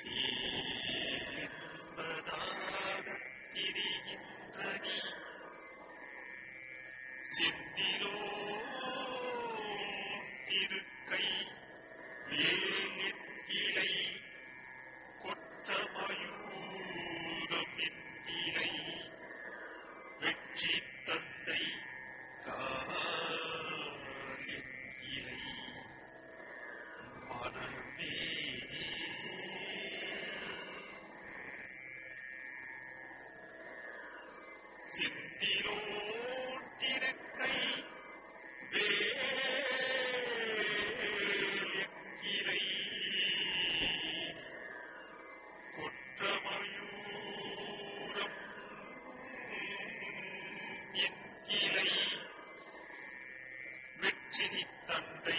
சீவின்பதாக திரிகின்ற நீ சித்திரோ திருக்கை வேலை கொற்றமயூதமின் வெற்றி செவி தந்தை